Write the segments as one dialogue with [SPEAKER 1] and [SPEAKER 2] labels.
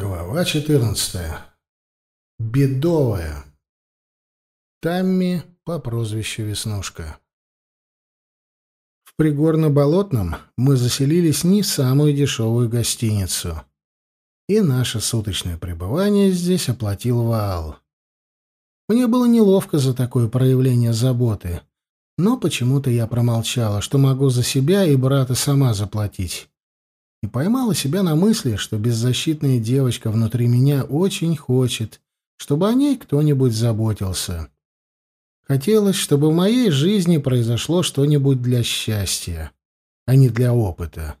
[SPEAKER 1] Глава 14. Бедовая. Тамми по прозвищу Веснушка. В Пригорно-Болотном мы заселились не в самую дешевую гостиницу. И наше суточное пребывание здесь оплатил Ваал. Мне было неловко за такое проявление заботы, но почему-то я промолчала, что могу за себя и брата сама заплатить и поймала себя на мысли, что беззащитная девочка внутри меня очень хочет, чтобы о ней кто-нибудь заботился. Хотелось, чтобы в моей жизни произошло что-нибудь для счастья, а не для опыта.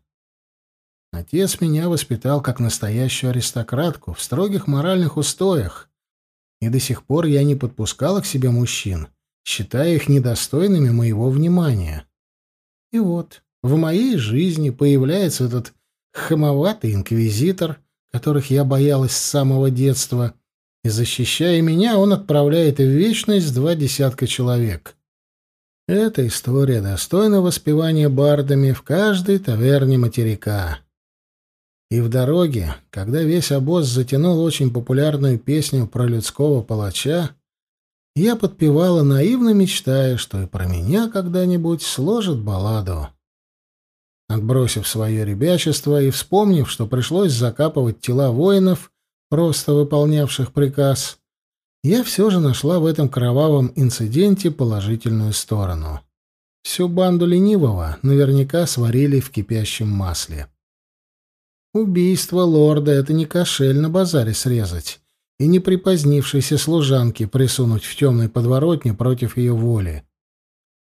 [SPEAKER 1] Отец меня воспитал как настоящую аристократку в строгих моральных устоях, и до сих пор я не подпускала к себе мужчин, считая их недостойными моего внимания. И вот в моей жизни появляется этот хамоватый инквизитор, которых я боялась с самого детства, и, защищая меня, он отправляет в вечность два десятка человек. Эта история достойна воспевания бардами в каждой таверне материка. И в дороге, когда весь обоз затянул очень популярную песню про людского палача, я подпевала, наивно мечтая, что и про меня когда-нибудь сложат балладу. Отбросив свое ребячество и вспомнив, что пришлось закапывать тела воинов, просто выполнявших приказ, я все же нашла в этом кровавом инциденте положительную сторону. Всю банду ленивого наверняка сварили в кипящем масле. Убийство лорда — это не кошель на базаре срезать и не припозднившейся служанке присунуть в темной подворотне против ее воли.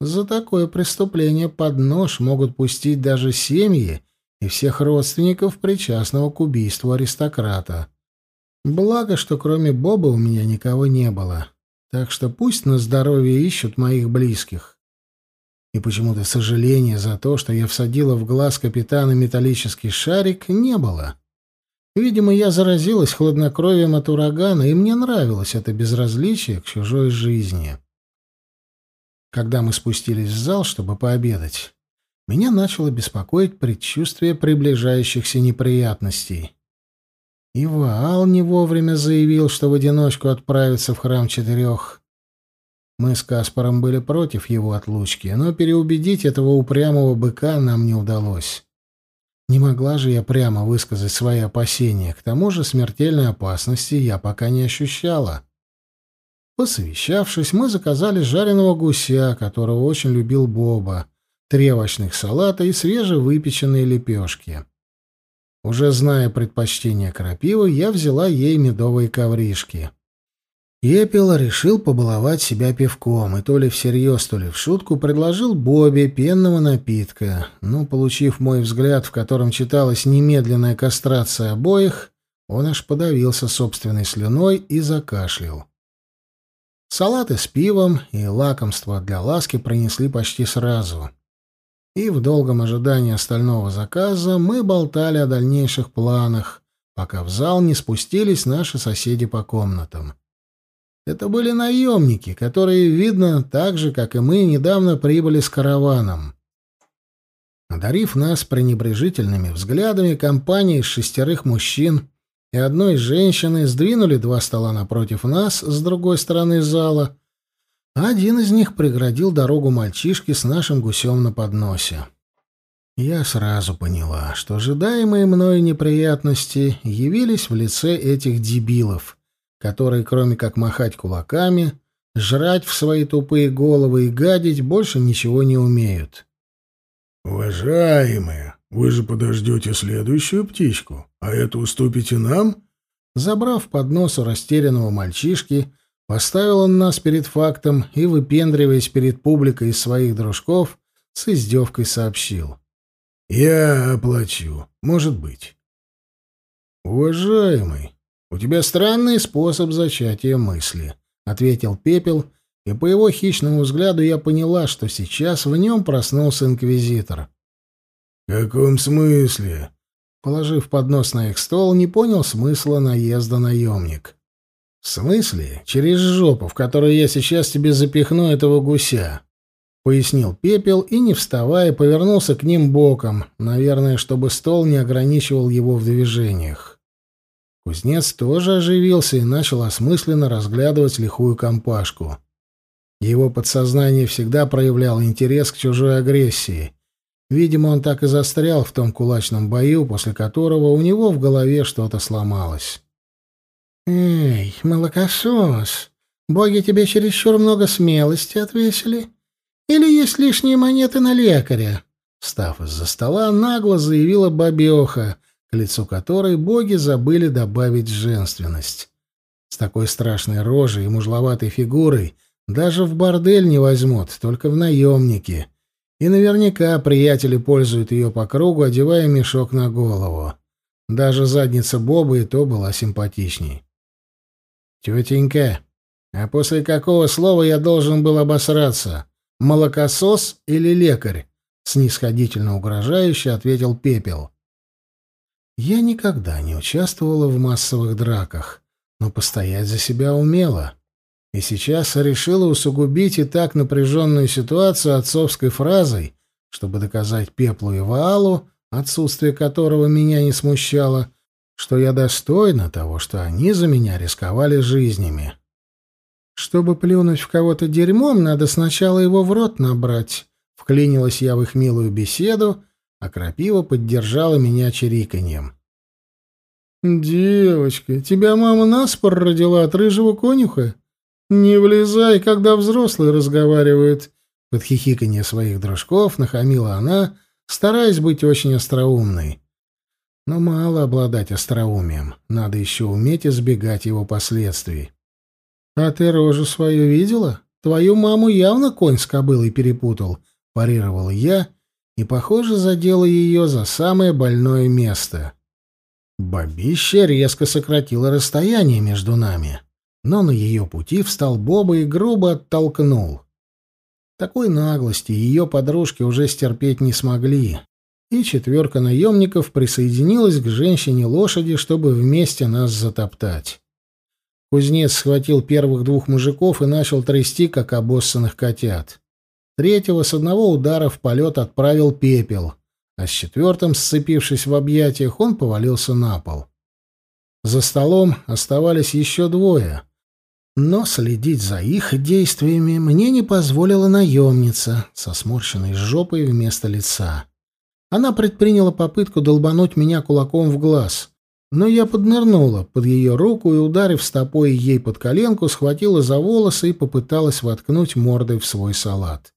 [SPEAKER 1] За такое преступление под нож могут пустить даже семьи и всех родственников причастного к убийству аристократа. Благо, что кроме Боба у меня никого не было. Так что пусть на здоровье ищут моих близких. И почему-то сожаления за то, что я всадила в глаз капитана металлический шарик, не было. Видимо, я заразилась хладнокровием от урагана, и мне нравилось это безразличие к чужой жизни. Когда мы спустились в зал, чтобы пообедать, меня начало беспокоить предчувствие приближающихся неприятностей. И Ваал не вовремя заявил, что в одиночку отправится в храм четырех. Мы с Каспаром были против его отлучки, но переубедить этого упрямого быка нам не удалось. Не могла же я прямо высказать свои опасения, к тому же смертельной опасности я пока не ощущала. Посовещавшись, мы заказали жареного гуся, которого очень любил Боба, три салата и свежевыпеченные лепешки. Уже зная предпочтения крапивы, я взяла ей медовые ковришки. Епел решил побаловать себя пивком, и то ли всерьез, то ли в шутку предложил Бобе пенного напитка, но, получив мой взгляд, в котором читалась немедленная кастрация обоих, он аж подавился собственной слюной и закашлял. Салаты с пивом и лакомства для ласки принесли почти сразу. И в долгом ожидании остального заказа мы болтали о дальнейших планах, пока в зал не спустились наши соседи по комнатам. Это были наемники, которые, видно, так же, как и мы, недавно прибыли с караваном. Одарив нас пренебрежительными взглядами, компания из шестерых мужчин и одной женщины сдвинули два стола напротив нас с другой стороны зала, один из них преградил дорогу мальчишке с нашим гусем на подносе. Я сразу поняла, что ожидаемые мною неприятности явились в лице этих дебилов, которые, кроме как махать кулаками, жрать в свои тупые головы и гадить, больше ничего не умеют.
[SPEAKER 2] «Уважаемые, вы же подождете следующую птичку, а эту уступите нам?»
[SPEAKER 1] Забрав поднос у растерянного мальчишки, поставил он нас перед фактом и, выпендриваясь перед публикой из своих дружков, с издевкой сообщил.
[SPEAKER 2] «Я оплачу. Может быть».
[SPEAKER 1] «Уважаемый, у тебя странный способ зачатия мысли», — ответил Пепел, и по его хищному взгляду я поняла, что сейчас в нем проснулся инквизитор.
[SPEAKER 2] «В каком смысле?»
[SPEAKER 1] Положив поднос на их стол, не понял смысла наезда наемник. «В смысле? Через жопу, в которую я сейчас тебе запихну этого гуся», — пояснил Пепел и, не вставая, повернулся к ним боком, наверное, чтобы стол не ограничивал его в движениях. Кузнец тоже оживился и начал осмысленно разглядывать лихую компашку. Его подсознание всегда проявляло интерес к чужой агрессии. Видимо, он так и застрял в том кулачном бою, после которого у него в голове что-то сломалось. «Эй, молокосос, боги тебе чересчур много смелости отвесили? Или есть лишние монеты на лекаря?» Встав из-за стола, нагло заявила бабеха, к лицу которой боги забыли добавить женственность. С такой страшной рожей и мужловатой фигурой даже в бордель не возьмут, только в наемники. И наверняка приятели пользуют ее по кругу, одевая мешок на голову. Даже задница Боба и то была симпатичней. «Тетенька, а после какого слова я должен был обосраться? Молокосос или лекарь?» Снисходительно угрожающе ответил Пепел. «Я никогда не участвовала в массовых драках, но постоять за себя умела. И сейчас решила усугубить и так напряженную ситуацию отцовской фразой, чтобы доказать Пеплу и Ваалу, отсутствие которого меня не смущало, что я достойна того, что они за меня рисковали жизнями. Чтобы плюнуть в кого-то дерьмом, надо сначала его в рот набрать. Вклинилась я в их милую беседу, а крапива поддержала меня чириканьем. «Девочка, тебя мама наспор родила от рыжего конюха? Не влезай, когда взрослые разговаривают!» Под хихиканье своих дружков нахамила она, стараясь быть очень остроумной. Но мало обладать остроумием, надо еще уметь избегать его последствий. «А ты рожу свою видела? Твою маму явно конь с кобылой перепутал», — парировал я, и, похоже, задела ее за самое больное место. Бабища резко сократила расстояние между нами, но на ее пути встал Боба и грубо оттолкнул. Такой наглости ее подружки уже стерпеть не смогли, и четверка наемников присоединилась к женщине-лошади, чтобы вместе нас затоптать. Кузнец схватил первых двух мужиков и начал трясти, как обоссанных котят. Третьего с одного удара в полет отправил пепел, а с четвертым, сцепившись в объятиях, он повалился на пол. За столом оставались еще двое, но следить за их действиями мне не позволила наемница со сморщенной жопой вместо лица. Она предприняла попытку долбануть меня кулаком в глаз, но я поднырнула под ее руку и, ударив стопой ей под коленку, схватила за волосы и попыталась воткнуть мордой в свой салат.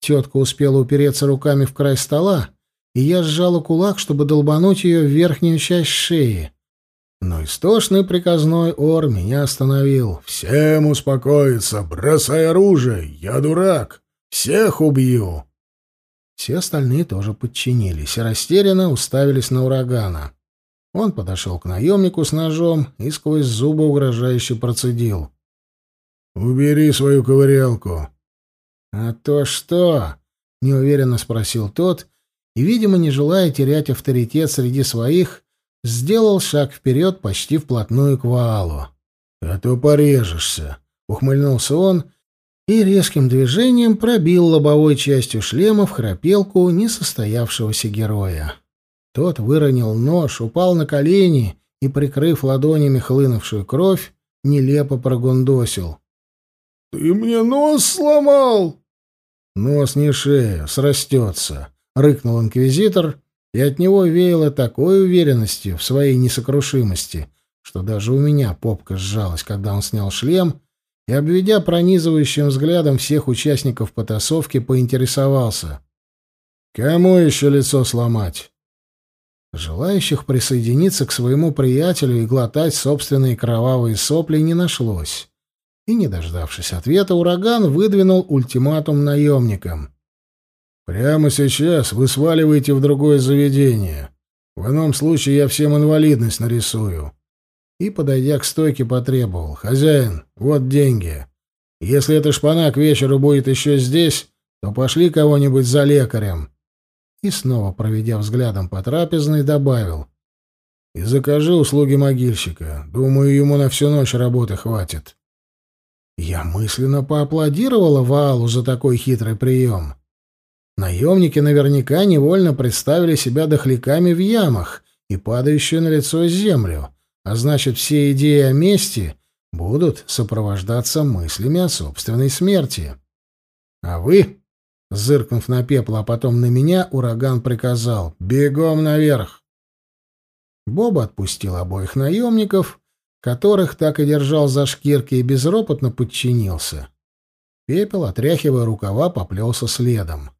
[SPEAKER 1] Тетка успела упереться руками в край стола, и я сжала кулак, чтобы долбануть ее в верхнюю часть шеи. Но истошный приказной ор меня остановил.
[SPEAKER 2] «Всем успокоиться! Бросай оружие! Я дурак! Всех убью!»
[SPEAKER 1] Все остальные тоже подчинились и растерянно уставились на урагана. Он подошел к наемнику с ножом и сквозь зубы угрожающе процедил.
[SPEAKER 2] «Убери свою ковырялку».
[SPEAKER 1] «А то что?» — неуверенно спросил тот, и, видимо, не желая терять авторитет среди своих, сделал шаг вперед почти вплотную к Ваалу.
[SPEAKER 2] «А то порежешься», — ухмыльнулся он
[SPEAKER 1] и резким движением пробил лобовой частью шлема в храпелку несостоявшегося героя. Тот выронил нож, упал на колени и, прикрыв ладонями хлынувшую кровь, нелепо прогундосил.
[SPEAKER 2] «Ты мне нос сломал!»
[SPEAKER 1] «Нос не шея, срастется», — рыкнул инквизитор, и от него веяло такой уверенностью в своей несокрушимости, что даже у меня попка сжалась, когда он снял шлем и, обведя пронизывающим взглядом всех участников потасовки, поинтересовался. «Кому еще лицо сломать?» Желающих присоединиться к своему приятелю и глотать собственные кровавые сопли не нашлось. И, не дождавшись ответа, ураган выдвинул ультиматум наемникам.
[SPEAKER 2] «Прямо сейчас вы сваливаете в другое заведение. В ином случае я всем инвалидность нарисую
[SPEAKER 1] и, подойдя к стойке, потребовал. «Хозяин, вот деньги. Если эта шпана к вечеру будет еще здесь, то пошли кого-нибудь за лекарем». И снова, проведя взглядом по трапезной, добавил. «И закажи услуги могильщика. Думаю, ему на всю ночь работы хватит». Я мысленно поаплодировала Валу за такой хитрый прием. Наемники наверняка невольно представили себя дохляками в ямах и падающую на лицо землю — а значит, все идеи о мести будут сопровождаться мыслями о собственной смерти. А вы, зыркнув на пепла, а потом на меня, ураган приказал «Бегом наверх!». Боба отпустил обоих наемников, которых так и держал за шкирки, и безропотно подчинился. Пепел, отряхивая рукава, поплелся следом.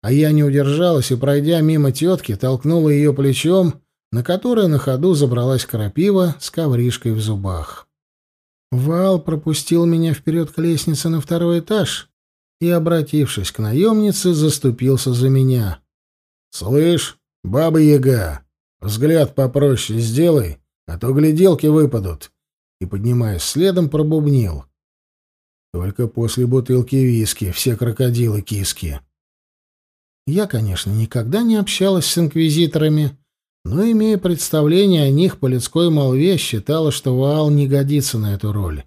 [SPEAKER 1] А я не удержалась и, пройдя мимо тетки, толкнула ее плечом, на которое на ходу забралась крапива с ковришкой в зубах. Вал пропустил меня вперед к лестнице на второй этаж и, обратившись к наемнице, заступился за меня. «Слышь, баба-яга, взгляд попроще сделай, а то гляделки выпадут», и, поднимаясь следом, пробубнил. «Только после бутылки виски все крокодилы-киски». Я, конечно, никогда не общалась с инквизиторами, но, имея представление о них по людской молве, считала, что Ваал не годится на эту роль.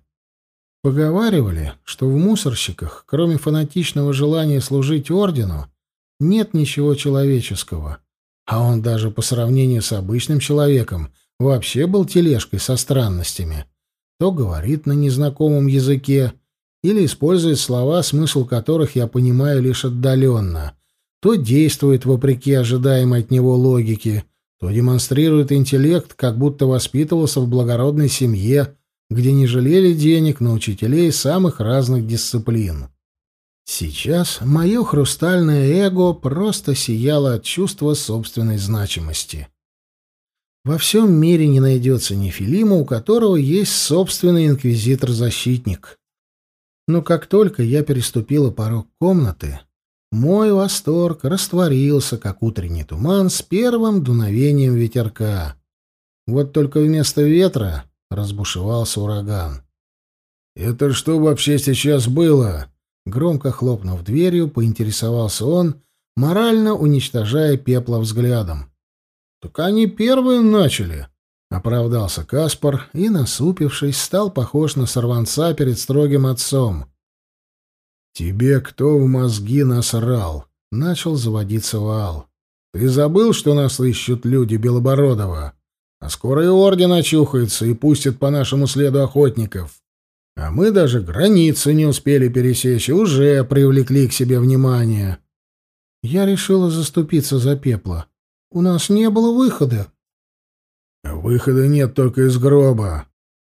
[SPEAKER 1] Поговаривали, что в мусорщиках, кроме фанатичного желания служить ордену, нет ничего человеческого, а он даже по сравнению с обычным человеком вообще был тележкой со странностями. То говорит на незнакомом языке, или использует слова, смысл которых я понимаю лишь отдаленно, то действует вопреки ожидаемой от него логике, то демонстрирует интеллект, как будто воспитывался в благородной семье, где не жалели денег на учителей самых разных дисциплин. Сейчас мое хрустальное эго просто сияло от чувства собственной значимости. Во всем мире не найдется нефилима, у которого есть собственный инквизитор-защитник. Но как только я переступила порог комнаты, мой восторг растворился, как утренний туман с первым дуновением ветерка. Вот только вместо ветра разбушевался ураган. «Это что вообще сейчас было?» Громко хлопнув дверью, поинтересовался он, морально уничтожая пепла взглядом. «Так они первые начали», — оправдался Каспар и, насупившись, стал похож на сорванца перед строгим отцом. «Тебе кто в мозги насрал?» — начал заводиться Ваал. «Ты забыл, что нас ищут люди Белобородова? А скоро и орден очухается и пустит по нашему следу охотников. А мы даже границы не успели пересечь, уже привлекли к себе внимание». Я решила заступиться за пепла. У нас не было выхода. «Выхода нет только из гроба»,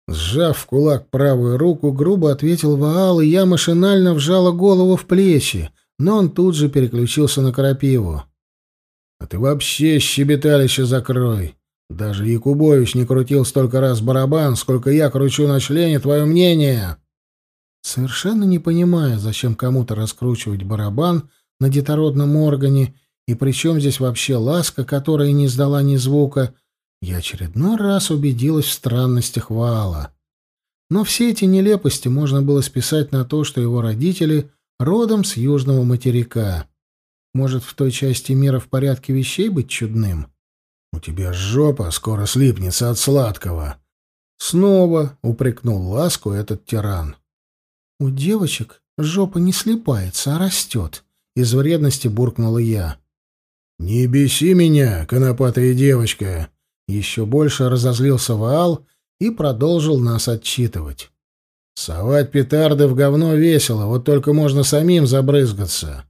[SPEAKER 1] Сжав в кулак правую руку, грубо ответил Ваал, и я машинально вжала голову в плечи, но он тут же переключился на крапиву. «А ты вообще щебеталище закрой! Даже Якубович не крутил столько раз барабан, сколько я кручу на члене, твое мнение!» Совершенно не понимая, зачем кому-то раскручивать барабан на детородном органе, и причем здесь вообще ласка, которая не издала ни звука — я очередной раз убедилась в странностях Ваала. Но все эти нелепости можно было списать на то, что его родители родом с южного материка. Может, в той части мира в порядке вещей быть чудным? У тебя жопа скоро слипнется от сладкого. Снова упрекнул ласку этот тиран. У девочек жопа не слипается, а растет. Из вредности буркнула я. «Не беси меня, конопатая девочка!» Еще больше разозлился Ваал и продолжил нас отчитывать. «Совать петарды в говно весело, вот только можно самим забрызгаться.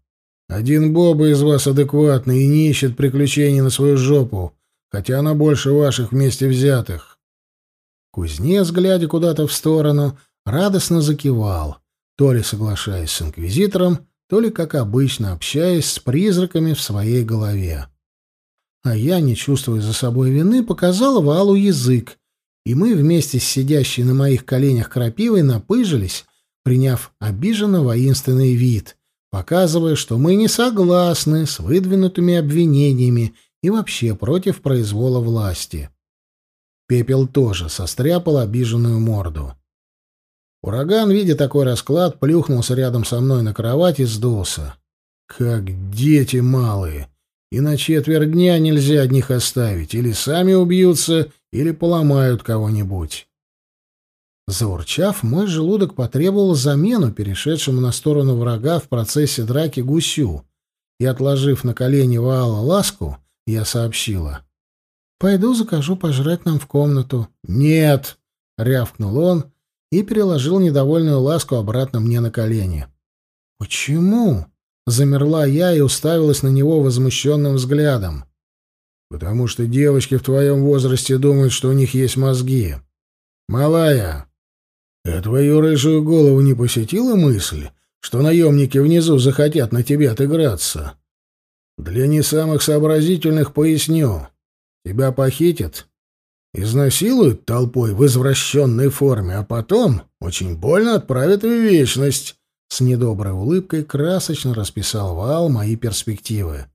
[SPEAKER 1] Один Боба из вас адекватный и не ищет приключений на свою жопу, хотя она больше ваших вместе взятых». Кузнец, глядя куда-то в сторону, радостно закивал, то ли соглашаясь с инквизитором, то ли, как обычно, общаясь с призраками в своей голове а я, не чувствуя за собой вины, показала Валу язык, и мы вместе с сидящей на моих коленях крапивой напыжились, приняв обиженно воинственный вид, показывая, что мы не согласны с выдвинутыми обвинениями и вообще против произвола власти. Пепел тоже состряпал обиженную морду. Ураган, видя такой расклад, плюхнулся рядом со мной на кровать и сдулся. «Как дети малые!» И на четверть дня нельзя одних оставить, или сами убьются, или поломают кого-нибудь. Заурчав, мой желудок потребовал замену перешедшему на сторону врага в процессе драки гусю, и, отложив на колени Ваала ласку, я сообщила. Пойду закажу пожрать нам в комнату.
[SPEAKER 2] Нет, рявкнул он и переложил недовольную ласку обратно мне на колени.
[SPEAKER 1] Почему? Замерла я и уставилась на него возмущенным взглядом.
[SPEAKER 2] Потому что девочки в твоем возрасте думают, что у них есть мозги. Малая, а твою рыжую голову не посетила мысль, что наемники внизу захотят на тебе отыграться? Для не самых сообразительных поясню. Тебя похитят, изнасилуют толпой в извращенной форме, а потом очень больно отправят в вечность. С недоброй улыбкой красочно расписал Вал мои перспективы.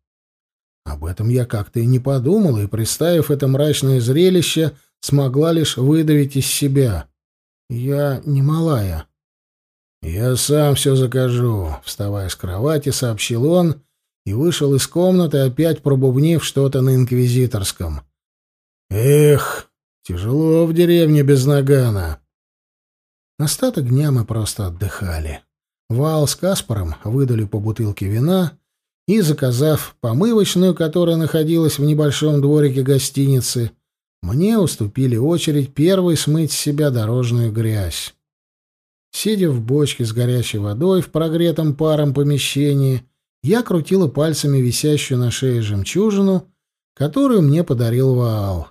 [SPEAKER 2] Об этом я как-то и не подумал, и, представив это мрачное зрелище, смогла лишь выдавить из себя. «Я не малая». «Я сам все закажу», — вставая с кровати, сообщил он и вышел из комнаты, опять пробубнив что-то на инквизиторском. «Эх, тяжело в деревне без нагана».
[SPEAKER 1] Остаток дня мы просто отдыхали. Вал с Каспаром выдали по бутылке вина и, заказав помывочную, которая находилась в небольшом дворике гостиницы, мне уступили очередь первой смыть с себя дорожную грязь. Сидя в бочке с горячей водой в прогретом паром помещении, я крутила пальцами висящую на шее жемчужину, которую мне подарил Ваал.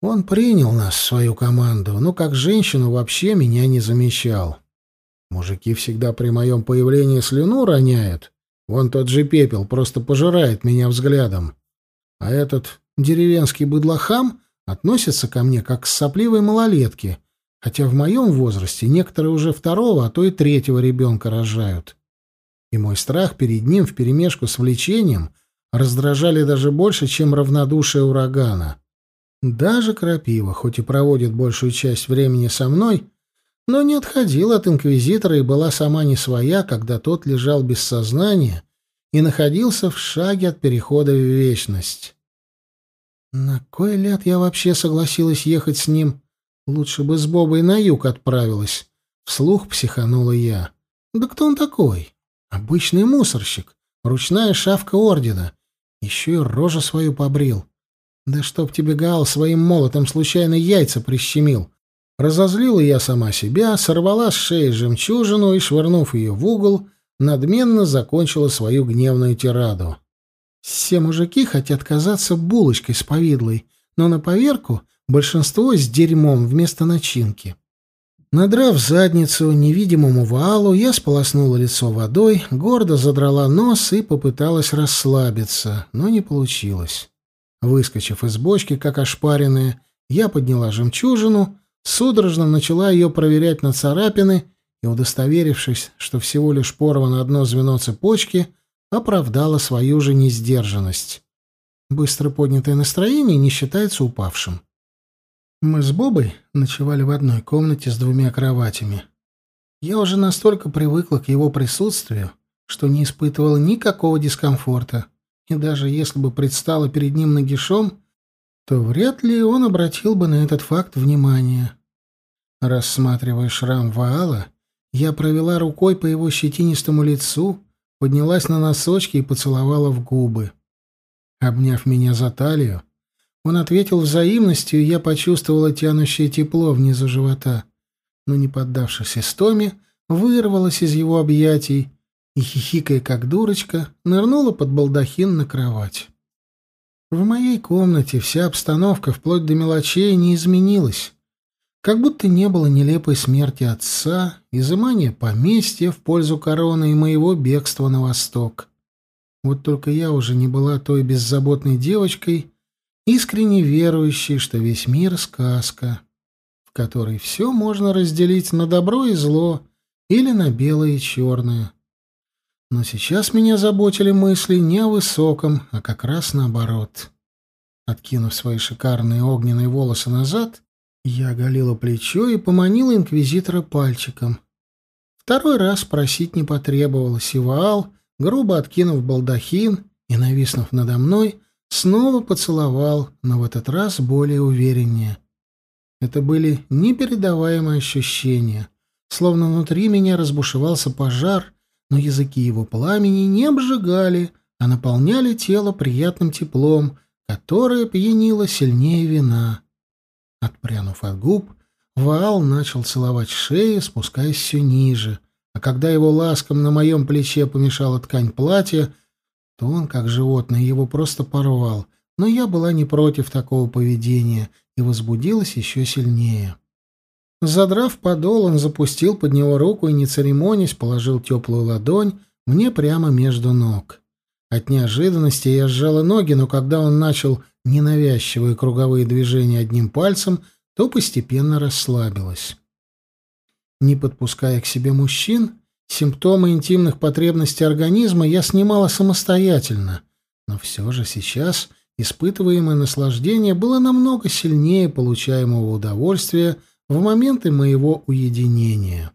[SPEAKER 1] Он принял нас в свою команду, но как женщину вообще меня не замечал. Мужики всегда при моем появлении слюну роняют. Вон тот же пепел просто пожирает меня взглядом. А этот деревенский быдлохам относится ко мне как к сопливой малолетке, хотя в моем возрасте некоторые уже второго, а то и третьего ребенка рожают. И мой страх перед ним вперемешку с влечением раздражали даже больше, чем равнодушие урагана. Даже крапива, хоть и проводит большую часть времени со мной, но не отходила от инквизитора и была сама не своя, когда тот лежал без сознания и находился в шаге от перехода в вечность. На кой ляд я вообще согласилась ехать с ним? Лучше бы с Бобой на юг отправилась. Вслух психанула я. Да кто он такой? Обычный мусорщик, ручная шавка ордена. Еще и рожу свою побрил. Да чтоб тебе, Гаал, своим молотом случайно яйца прищемил. Разозлила я сама себя, сорвала с шеи жемчужину и, швырнув ее в угол, надменно закончила свою гневную тираду. Все мужики хотят казаться булочкой с повидлой, но на поверку большинство с дерьмом вместо начинки. Надрав задницу невидимому валу, я сполоснула лицо водой, гордо задрала нос и попыталась расслабиться, но не получилось. Выскочив из бочки, как ошпаренная, я подняла жемчужину — Судорожно начала ее проверять на царапины и, удостоверившись, что всего лишь порвано одно звено цепочки, оправдала свою же несдержанность. Быстро поднятое настроение не считается упавшим. Мы с Бобой ночевали в одной комнате с двумя кроватями. Я уже настолько привыкла к его присутствию, что не испытывала никакого дискомфорта, и даже если бы предстала перед ним нагишом, то вряд ли он обратил бы на этот факт внимание. Рассматривая шрам Ваала, я провела рукой по его щетинистому лицу, поднялась на носочки и поцеловала в губы. Обняв меня за талию, он ответил взаимностью, и я почувствовала тянущее тепло внизу живота, но, не поддавшись истоме, вырвалась из его объятий и, хихикая как дурочка, нырнула под балдахин на кровать. В моей комнате вся обстановка, вплоть до мелочей, не изменилась. Как будто не было нелепой смерти отца, изымания поместья в пользу короны и моего бегства на восток. Вот только я уже не была той беззаботной девочкой, искренне верующей, что весь мир — сказка, в которой все можно разделить на добро и зло или на белое и черное. Но сейчас меня заботили мысли не о высоком, а как раз наоборот. Откинув свои шикарные огненные волосы назад, я оголила плечо и поманила инквизитора пальчиком. Второй раз просить не потребовалось, и Ваал, грубо откинув балдахин и нависнув надо мной, снова поцеловал, но в этот раз более увереннее. Это были непередаваемые ощущения, словно внутри меня разбушевался пожар, но языки его пламени не обжигали, а наполняли тело приятным теплом, которая пьянила сильнее вина. Отпрянув от губ, Ваал начал целовать шею, спускаясь все ниже, а когда его ласком на моем плече помешала ткань платья, то он, как животное, его просто порвал, но я была не против такого поведения и возбудилась еще сильнее. Задрав подол, он запустил под него руку и, не церемонясь, положил теплую ладонь мне прямо между ног. От неожиданности я сжала ноги, но когда он начал ненавязчивые круговые движения одним пальцем, то постепенно расслабилась. Не подпуская к себе мужчин, симптомы интимных потребностей организма я снимала самостоятельно, но все же сейчас испытываемое наслаждение было намного сильнее получаемого удовольствия в моменты моего уединения.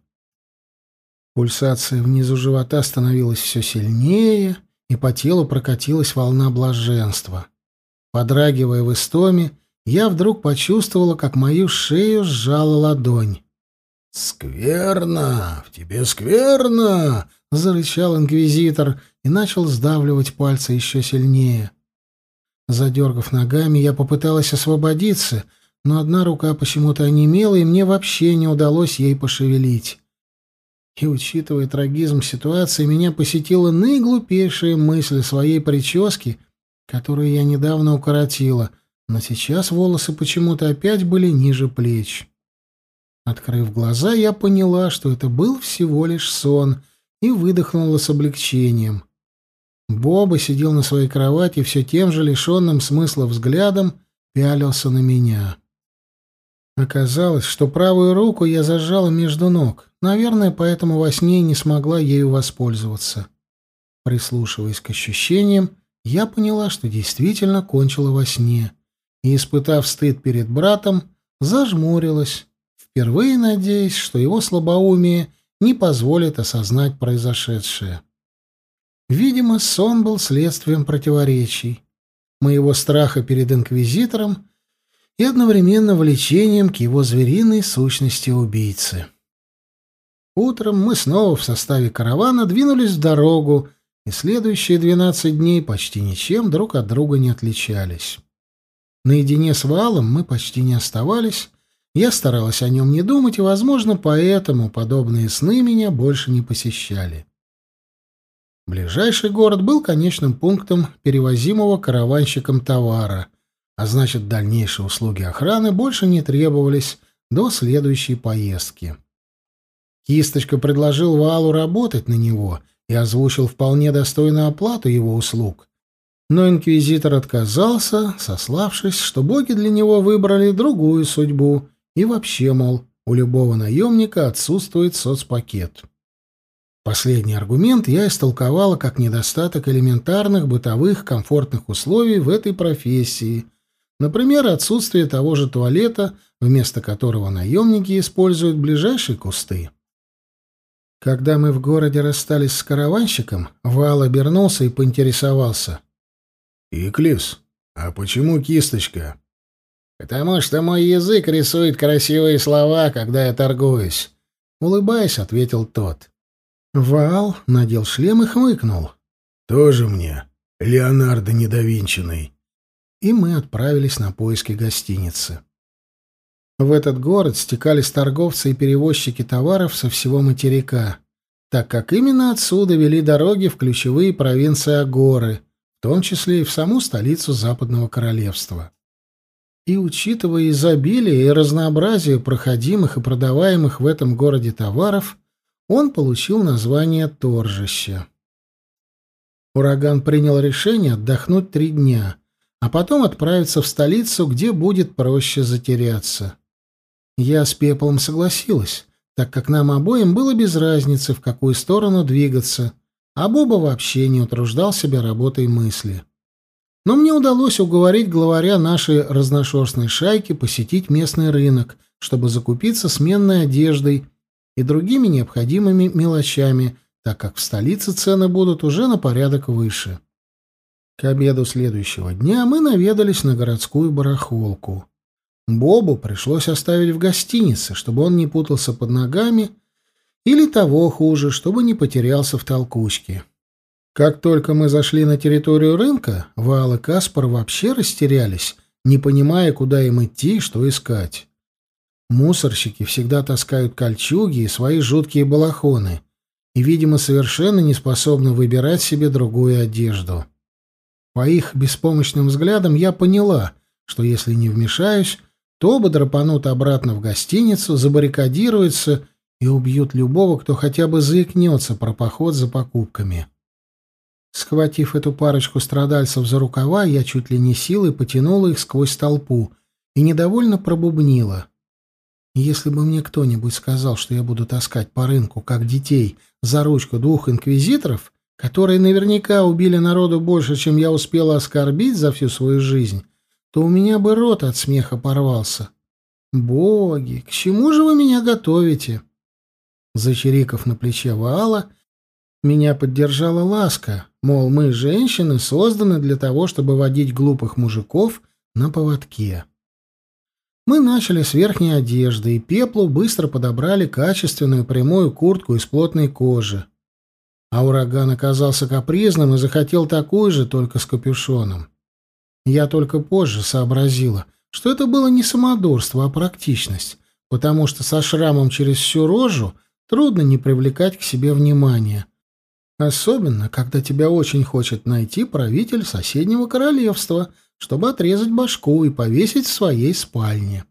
[SPEAKER 1] Пульсация внизу живота становилась все сильнее, и по телу прокатилась волна блаженства. Подрагивая в истоме, я вдруг почувствовала, как мою шею сжала ладонь.
[SPEAKER 2] «Скверно! В тебе скверно!» — зарычал инквизитор и начал сдавливать пальцы еще сильнее.
[SPEAKER 1] Задергав ногами, я попыталась освободиться, но одна рука почему-то онемела, и мне вообще не удалось ей пошевелить. И, учитывая трагизм ситуации, меня посетила наиглупейшая мысль своей прически, которую я недавно укоротила, но сейчас волосы почему-то опять были ниже плеч. Открыв глаза, я поняла, что это был всего лишь сон, и выдохнула с облегчением. Боба сидел на своей кровати все тем же лишенным смысла взглядом пялился на меня. Оказалось, что правую руку я зажала между ног. Наверное, поэтому во сне не смогла ею воспользоваться. Прислушиваясь к ощущениям, я поняла, что действительно кончила во сне, и, испытав стыд перед братом, зажмурилась, впервые надеясь, что его слабоумие не позволит осознать произошедшее. Видимо, сон был следствием противоречий, моего страха перед инквизитором и одновременно влечением к его звериной сущности убийцы. Утром мы снова в составе каравана двинулись в дорогу, и следующие двенадцать дней почти ничем друг от друга не отличались. Наедине с Валом мы почти не оставались, я старалась о нем не думать, и, возможно, поэтому подобные сны меня больше не посещали. Ближайший город был конечным пунктом перевозимого караванщиком товара, а значит, дальнейшие услуги охраны больше не требовались до следующей поездки. Кисточка предложил Валу работать на него и озвучил вполне достойную оплату его услуг. Но инквизитор отказался, сославшись, что боги для него выбрали другую судьбу, и вообще, мол, у любого наемника отсутствует соцпакет. Последний аргумент я истолковала как недостаток элементарных бытовых комфортных условий в этой профессии. Например, отсутствие того же туалета, вместо которого наемники используют ближайшие кусты. Когда мы в городе расстались с караванщиком, Вал обернулся и поинтересовался.
[SPEAKER 2] «Иклис, а почему кисточка?»
[SPEAKER 1] «Потому что мой язык рисует красивые слова, когда я торгуюсь», — улыбаясь, ответил тот. Вал надел шлем и хмыкнул.
[SPEAKER 2] «Тоже мне, Леонардо недовинченный».
[SPEAKER 1] И мы отправились на поиски гостиницы. В этот город стекались торговцы и перевозчики товаров со всего материка, так как именно отсюда вели дороги в ключевые провинции Агоры, в том числе и в саму столицу Западного Королевства. И учитывая изобилие и разнообразие проходимых и продаваемых в этом городе товаров, он получил название Торжище. Ураган принял решение отдохнуть три дня, а потом отправиться в столицу, где будет проще затеряться. Я с Пеплом согласилась, так как нам обоим было без разницы, в какую сторону двигаться, а Боба вообще не утруждал себя работой мысли. Но мне удалось уговорить главаря нашей разношерстной шайки посетить местный рынок, чтобы закупиться сменной одеждой и другими необходимыми мелочами, так как в столице цены будут уже на порядок выше. К обеду следующего дня мы наведались на городскую барахолку. Бобу пришлось оставить в гостинице, чтобы он не путался под ногами, или того хуже, чтобы не потерялся в толкучке. Как только мы зашли на территорию рынка, Вал и Каспар вообще растерялись, не понимая, куда им идти и что искать. Мусорщики всегда таскают кольчуги и свои жуткие балахоны, и, видимо, совершенно не способны выбирать себе другую одежду. По их беспомощным взглядам я поняла, что если не вмешаюсь, то оба драпанут обратно в гостиницу, забаррикадируются и убьют любого, кто хотя бы заикнется про поход за покупками. Схватив эту парочку страдальцев за рукава, я чуть ли не силой потянула их сквозь толпу и недовольно пробубнила. Если бы мне кто-нибудь сказал, что я буду таскать по рынку, как детей, за ручку двух инквизиторов, которые наверняка убили народу больше, чем я успела оскорбить за всю свою жизнь, то у меня бы рот от смеха порвался. Боги, к чему же вы меня готовите? Зачириков на плече Ваала, меня поддержала ласка, мол, мы, женщины, созданы для того, чтобы водить глупых мужиков на поводке. Мы начали с верхней одежды, и пеплу быстро подобрали качественную прямую куртку из плотной кожи. А ураган оказался капризным и захотел такую же, только с капюшоном. Я только позже сообразила, что это было не самодурство, а практичность, потому что со шрамом через всю рожу трудно не привлекать к себе внимания. Особенно, когда тебя очень хочет найти правитель соседнего королевства — чтобы отрезать башку и повесить в своей спальне.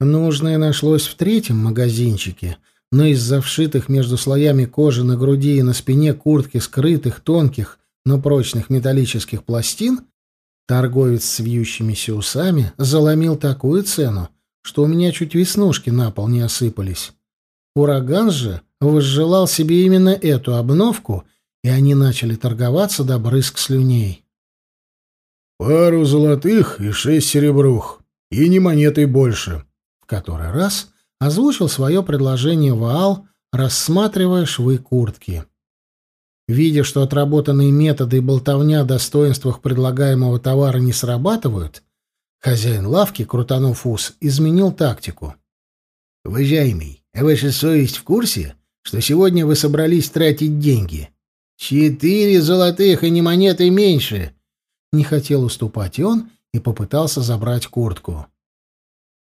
[SPEAKER 1] Нужное нашлось в третьем магазинчике, но из-за вшитых между слоями кожи на груди и на спине куртки скрытых тонких, но прочных металлических пластин торговец с вьющимися усами заломил такую цену, что у меня чуть веснушки на пол не осыпались. Ураган же возжелал себе именно эту обновку, и они начали торговаться до брызг слюней.
[SPEAKER 2] Пару золотых и шесть серебрух. И не монетой больше.
[SPEAKER 1] В который раз озвучил свое предложение Ваал, рассматривая швы куртки. Видя, что отработанные методы и болтовня о достоинствах предлагаемого товара не срабатывают, хозяин лавки, крутанув ус, изменил тактику.
[SPEAKER 3] «Уважаемый, а ваша совесть в курсе, что сегодня вы собрались тратить деньги? Четыре золотых и не монеты меньше!»
[SPEAKER 1] Не хотел уступать и он, и попытался забрать куртку.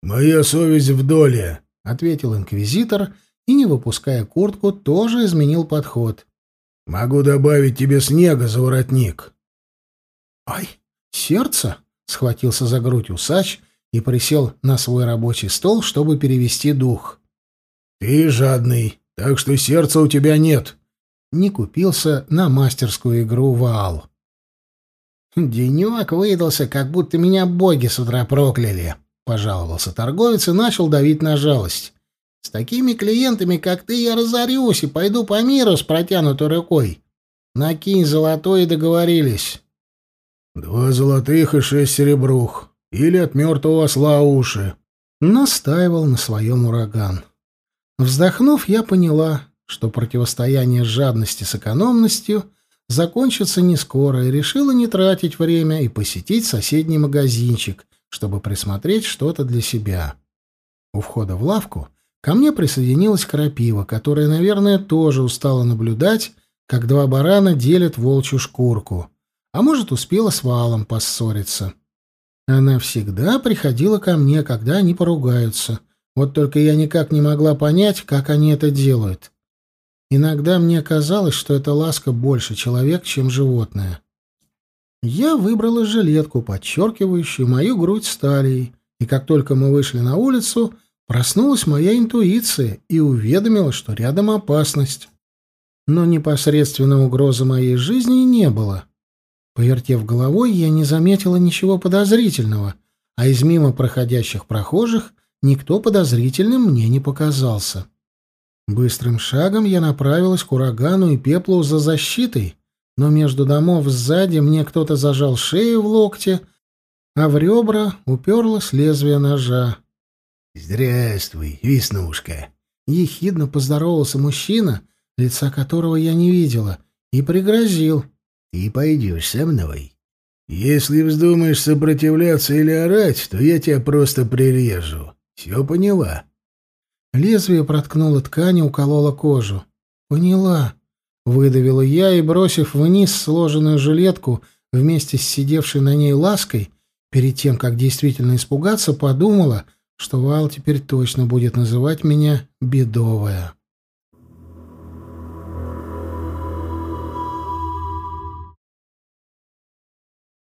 [SPEAKER 2] «Моя совесть в доле», —
[SPEAKER 1] ответил инквизитор, и, не выпуская куртку, тоже изменил подход.
[SPEAKER 2] «Могу добавить тебе снега за воротник».
[SPEAKER 1] «Ай, сердце!» — схватился за грудь усач и присел на свой рабочий стол, чтобы перевести дух.
[SPEAKER 2] «Ты жадный, так что сердца у тебя нет».
[SPEAKER 1] Не купился на мастерскую игру Ваал.
[SPEAKER 3] «Денек выдался, как будто меня боги с утра прокляли», — пожаловался торговец и начал давить на жалость. «С такими клиентами, как ты, я разорюсь и пойду по миру с протянутой рукой. Накинь золотой и договорились».
[SPEAKER 2] «Два золотых и шесть серебрух. Или от мертвого осла уши».
[SPEAKER 1] Настаивал на своем ураган. Вздохнув, я поняла, что противостояние жадности с экономностью — закончится не скоро, и решила не тратить время и посетить соседний магазинчик, чтобы присмотреть что-то для себя. У входа в лавку ко мне присоединилась крапива, которая, наверное, тоже устала наблюдать, как два барана делят волчью шкурку, а может, успела с валом поссориться. Она всегда приходила ко мне, когда они поругаются. Вот только я никак не могла понять, как они это делают. Иногда мне казалось, что эта ласка больше человек, чем животное. Я выбрала жилетку, подчеркивающую мою грудь сталией, и как только мы вышли на улицу, проснулась моя интуиция и уведомила, что рядом опасность. Но непосредственно угрозы моей жизни не было. Повертев головой, я не заметила ничего подозрительного, а из мимо проходящих прохожих никто подозрительным мне не показался. Быстрым шагом я направилась к урагану и пеплу за защитой, но между домов сзади мне кто-то зажал шею в локте, а в ребра уперлось лезвие ножа.
[SPEAKER 3] «Здравствуй, Веснушка!»
[SPEAKER 1] Ехидно поздоровался мужчина, лица которого я не видела, и пригрозил.
[SPEAKER 3] «Ты пойдешь со мной.
[SPEAKER 2] Если вздумаешь сопротивляться или орать, то я тебя просто прирежу. Все поняла?»
[SPEAKER 1] Лезвие проткнуло ткань и укололо кожу. Поняла. Выдавила я и, бросив вниз сложенную жилетку вместе с сидевшей на ней лаской, перед тем, как действительно испугаться, подумала, что Вал теперь точно будет называть меня «бедовая».